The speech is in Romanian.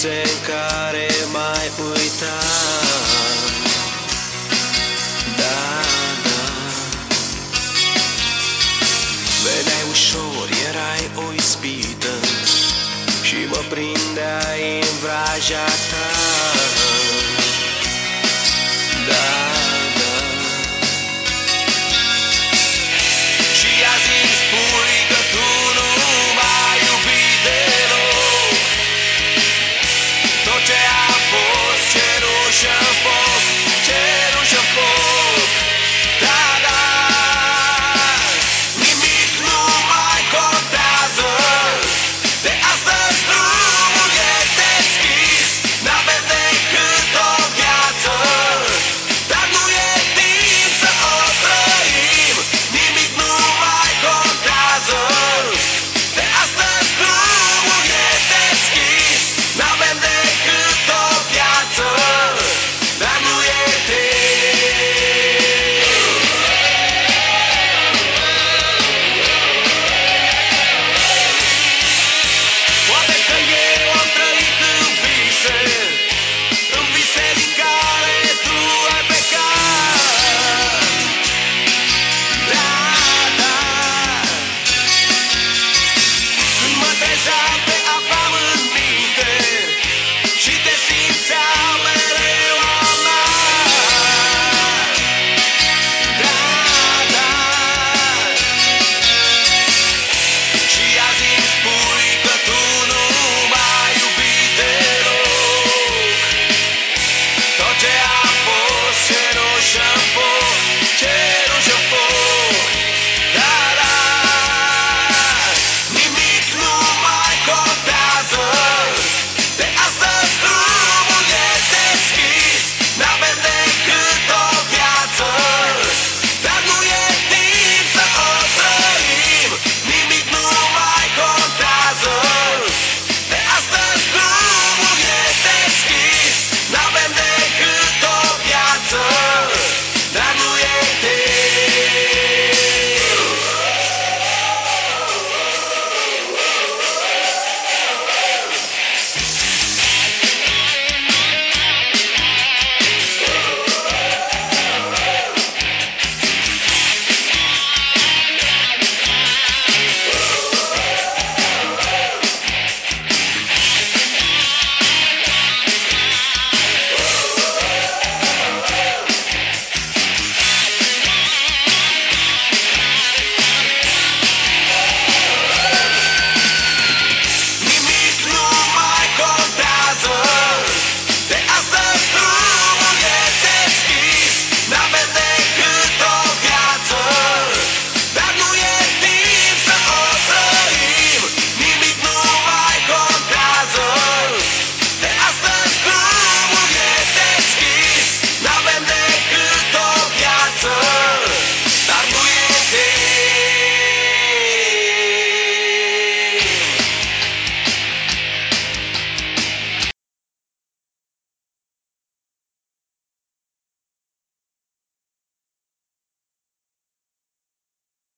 vise în care mai uita Da, da. Vedeai ușor, erai o ispită Și mă prindeai în vraja ta Toche a voz, cheiro chão.